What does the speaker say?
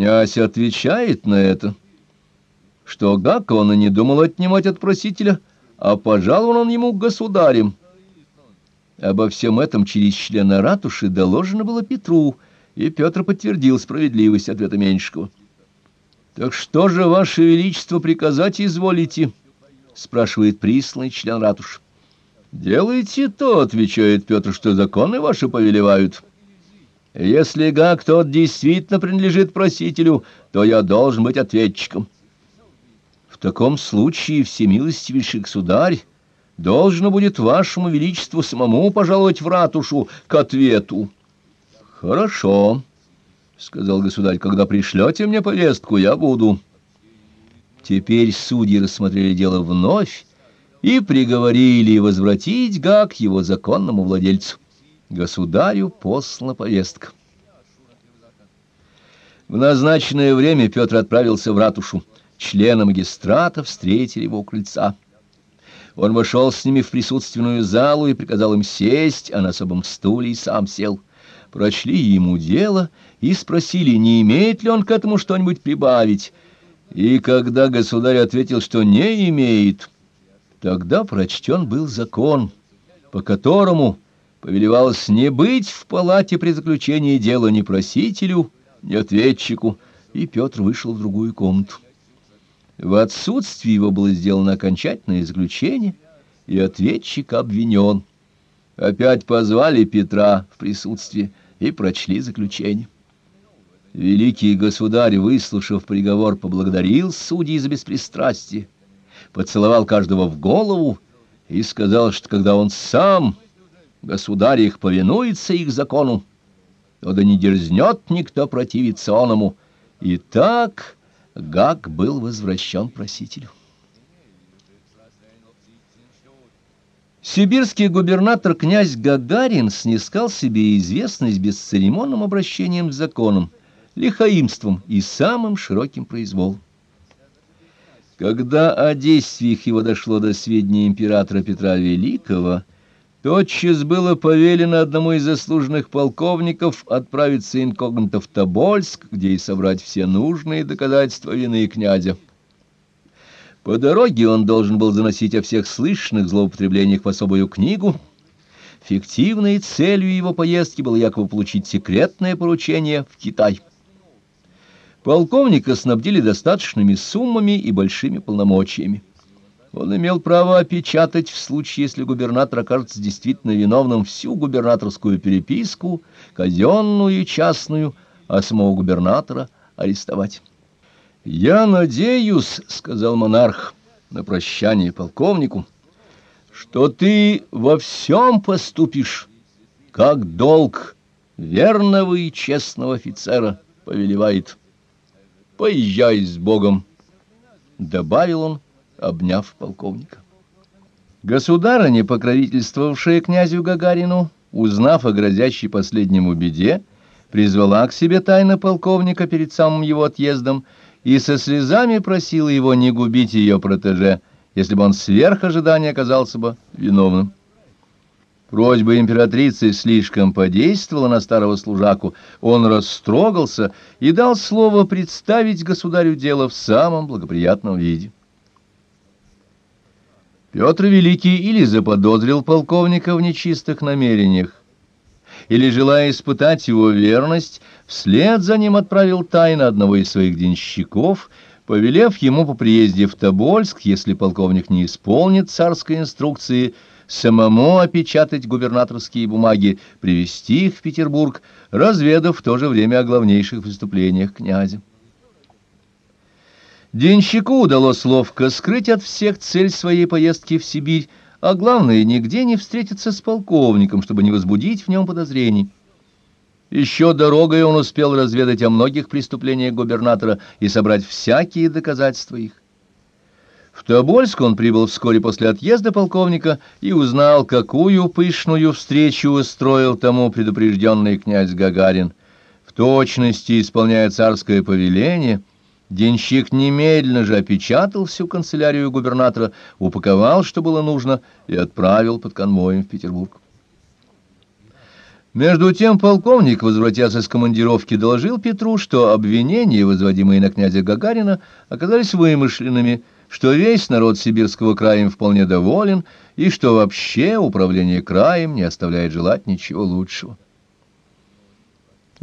Князь отвечает на это, что Гак он и не думал отнимать от просителя, а пожаловал он ему государем. Обо всем этом через члена ратуши доложено было Петру, и Петр подтвердил справедливость ответа Меньшикова. «Так что же, Ваше Величество, приказать изволите?» — спрашивает присланный член ратуши. «Делайте то», — отвечает Петр, — «что законы ваши повелевают». Если Гак тот действительно принадлежит просителю, то я должен быть ответчиком. В таком случае, всемилостивейший государь, должно будет вашему величеству самому пожаловать в ратушу к ответу. — Хорошо, — сказал государь, — когда пришлете мне повестку, я буду. Теперь судьи рассмотрели дело вновь и приговорили возвратить Гак его законному владельцу. Государю послана повестка. В назначенное время Петр отправился в ратушу. Члены магистрата встретили его у крыльца. Он вошел с ними в присутственную залу и приказал им сесть, а на особом стуле и сам сел. Прочли ему дело и спросили, не имеет ли он к этому что-нибудь прибавить. И когда государь ответил, что не имеет, тогда прочтен был закон, по которому повелевалось не быть в палате при заключении дела ни просителю, ни ответчику, и Петр вышел в другую комнату. В отсутствие его было сделано окончательное заключение, и ответчик обвинен. Опять позвали Петра в присутствие и прочли заключение. Великий государь, выслушав приговор, поблагодарил судей за беспристрастие, поцеловал каждого в голову и сказал, что когда он сам государь их повинуется их закону, то да не дерзнет никто противиться оному. И так Гаг был возвращен просителю. Сибирский губернатор князь Гагарин снискал себе известность бесцеремонным обращением с законом, лихаимством и самым широким произволом. Когда о действиях его дошло до сведения императора Петра Великого, Тотчас было повелено одному из заслуженных полковников отправиться инкогнито в Тобольск, где и собрать все нужные доказательства вины князя. По дороге он должен был заносить о всех слышных злоупотреблениях в особую книгу. Фиктивной целью его поездки было якобы получить секретное поручение в Китай. Полковника снабдили достаточными суммами и большими полномочиями. Он имел право опечатать в случае, если губернатор окажется действительно виновным, всю губернаторскую переписку, казенную и частную, а самого губернатора арестовать. «Я надеюсь», — сказал монарх на прощание полковнику, — «что ты во всем поступишь, как долг верного и честного офицера повелевает. Поезжай с Богом», — добавил он, — обняв полковника. Государыня, покровительствовавшая князю Гагарину, узнав о грозящей последнему беде, призвала к себе тайно полковника перед самым его отъездом и со слезами просила его не губить ее протеже, если бы он сверх ожидания оказался бы виновным. Просьба императрицы слишком подействовала на старого служаку, он растрогался и дал слово представить государю дело в самом благоприятном виде. Петр Великий или заподозрил полковника в нечистых намерениях, или, желая испытать его верность, вслед за ним отправил тайно одного из своих денщиков, повелев ему по приезде в Тобольск, если полковник не исполнит царской инструкции, самому опечатать губернаторские бумаги, привести их в Петербург, разведав в то же время о главнейших преступлениях князя. Денщику удалось ловко скрыть от всех цель своей поездки в Сибирь, а главное, нигде не встретиться с полковником, чтобы не возбудить в нем подозрений. Еще дорогой он успел разведать о многих преступлениях губернатора и собрать всякие доказательства их. В Тобольск он прибыл вскоре после отъезда полковника и узнал, какую пышную встречу устроил тому предупрежденный князь Гагарин. В точности исполняя царское повеление — Денщик немедленно же опечатал всю канцелярию губернатора, упаковал, что было нужно, и отправил под конвоем в Петербург. Между тем полковник, возвратясь из командировки, доложил Петру, что обвинения, возводимые на князя Гагарина, оказались вымышленными, что весь народ сибирского края им вполне доволен, и что вообще управление краем не оставляет желать ничего лучшего.